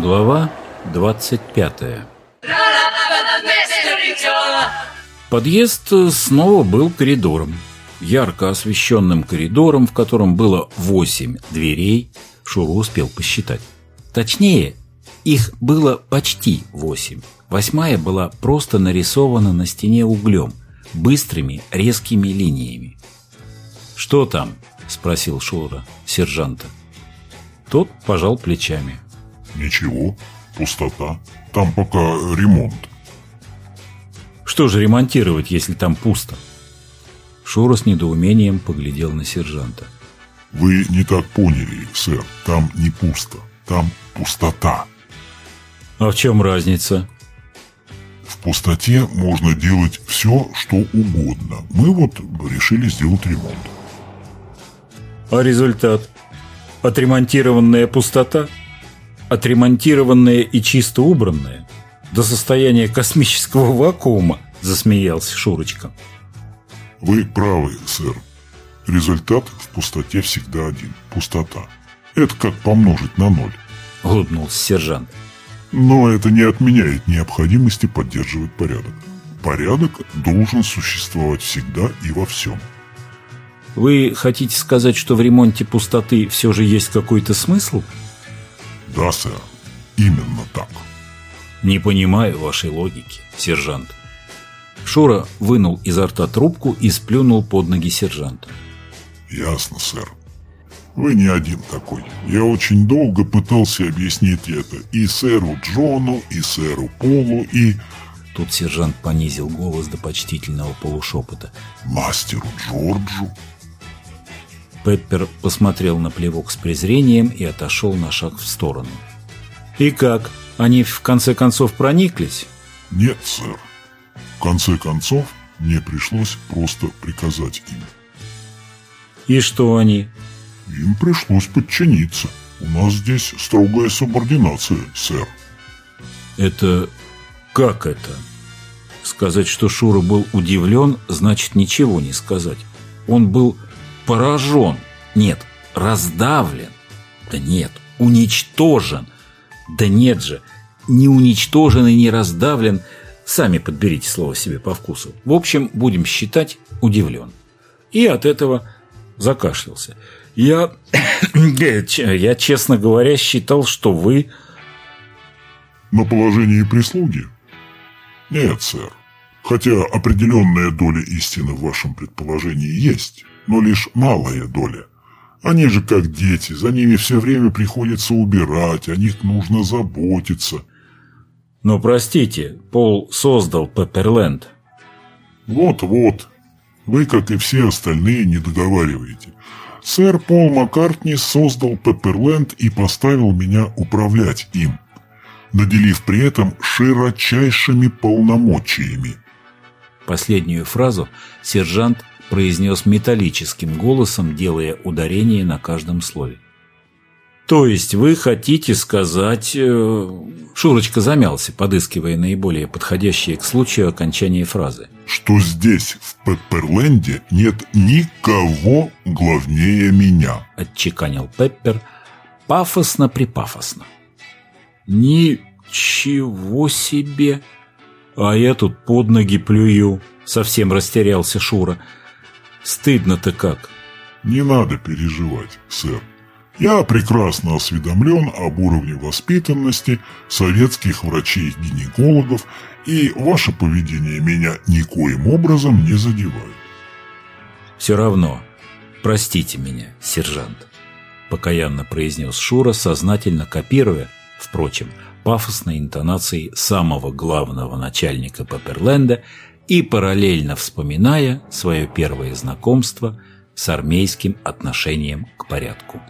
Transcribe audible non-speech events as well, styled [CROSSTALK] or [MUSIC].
Глава 25 Подъезд снова был коридором. Ярко освещенным коридором, в котором было восемь дверей, Шура успел посчитать. Точнее, их было почти восемь. Восьмая была просто нарисована на стене углем, быстрыми резкими линиями. «Что там?» – спросил Шура сержанта. Тот пожал плечами. Ничего, пустота. Там пока ремонт. Что же ремонтировать, если там пусто? Шура с недоумением поглядел на сержанта. Вы не так поняли, сэр. Там не пусто. Там пустота. А в чем разница? В пустоте можно делать все, что угодно. Мы вот решили сделать ремонт. А результат? Отремонтированная пустота? Отремонтированная и чисто убранная? До состояния космического вакуума? Засмеялся Шурочка. Вы правы, сэр. Результат в пустоте всегда один. Пустота. Это как помножить на ноль. Улыбнулся сержант. Но это не отменяет необходимости поддерживать порядок. Порядок должен существовать всегда и во всем. Вы хотите сказать, что в ремонте пустоты все же есть какой-то смысл? Да, сэр. Именно так. Не понимаю вашей логики, сержант. Шура вынул изо рта трубку и сплюнул под ноги сержанта. Ясно, сэр. Вы не один такой. Я очень долго пытался объяснить это и сэру Джону, и сэру Полу, и... Тут сержант понизил голос до почтительного полушепота. Мастеру Джорджу. Пеппер посмотрел на плевок с презрением и отошел на шаг в сторону. «И как? Они в конце концов прониклись?» «Нет, сэр. В конце концов, мне пришлось просто приказать им». «И что они?» «Им пришлось подчиниться. У нас здесь строгая субординация, сэр». «Это... как это?» Сказать, что Шура был удивлен, значит ничего не сказать. Он был поражен. Нет, раздавлен. Да нет, уничтожен. Да нет же, не уничтожен и не раздавлен. Сами подберите слово себе по вкусу. В общем, будем считать удивлен. И от этого закашлялся. Я, [COUGHS] я, честно говоря, считал, что вы... На положении прислуги? Нет, сэр. Хотя определенная доля истины в вашем предположении есть, но лишь малая доля. Они же как дети, за ними все время приходится убирать, о них нужно заботиться. Но простите, Пол создал Пепперленд. Вот-вот. Вы, как и все остальные, не договариваете. Сэр Пол Маккартни создал Пепперленд и поставил меня управлять им, наделив при этом широчайшими полномочиями. Последнюю фразу сержант произнес металлическим голосом, делая ударение на каждом слове. «То есть вы хотите сказать...» э, Шурочка замялся, подыскивая наиболее подходящие к случаю окончания фразы. «Что здесь, в Пепперленде, нет никого главнее меня», — отчеканил Пеппер пафосно-припафосно. «Ничего себе! А я тут под ноги плюю!» — совсем растерялся Шура. «Стыдно-то как!» «Не надо переживать, сэр. Я прекрасно осведомлен об уровне воспитанности советских врачей-гинекологов, и ваше поведение меня никоим образом не задевает. «Все равно. Простите меня, сержант», – покаянно произнес Шура, сознательно копируя, впрочем, пафосной интонацией самого главного начальника Пепперленда и параллельно вспоминая свое первое знакомство с армейским отношением к порядку.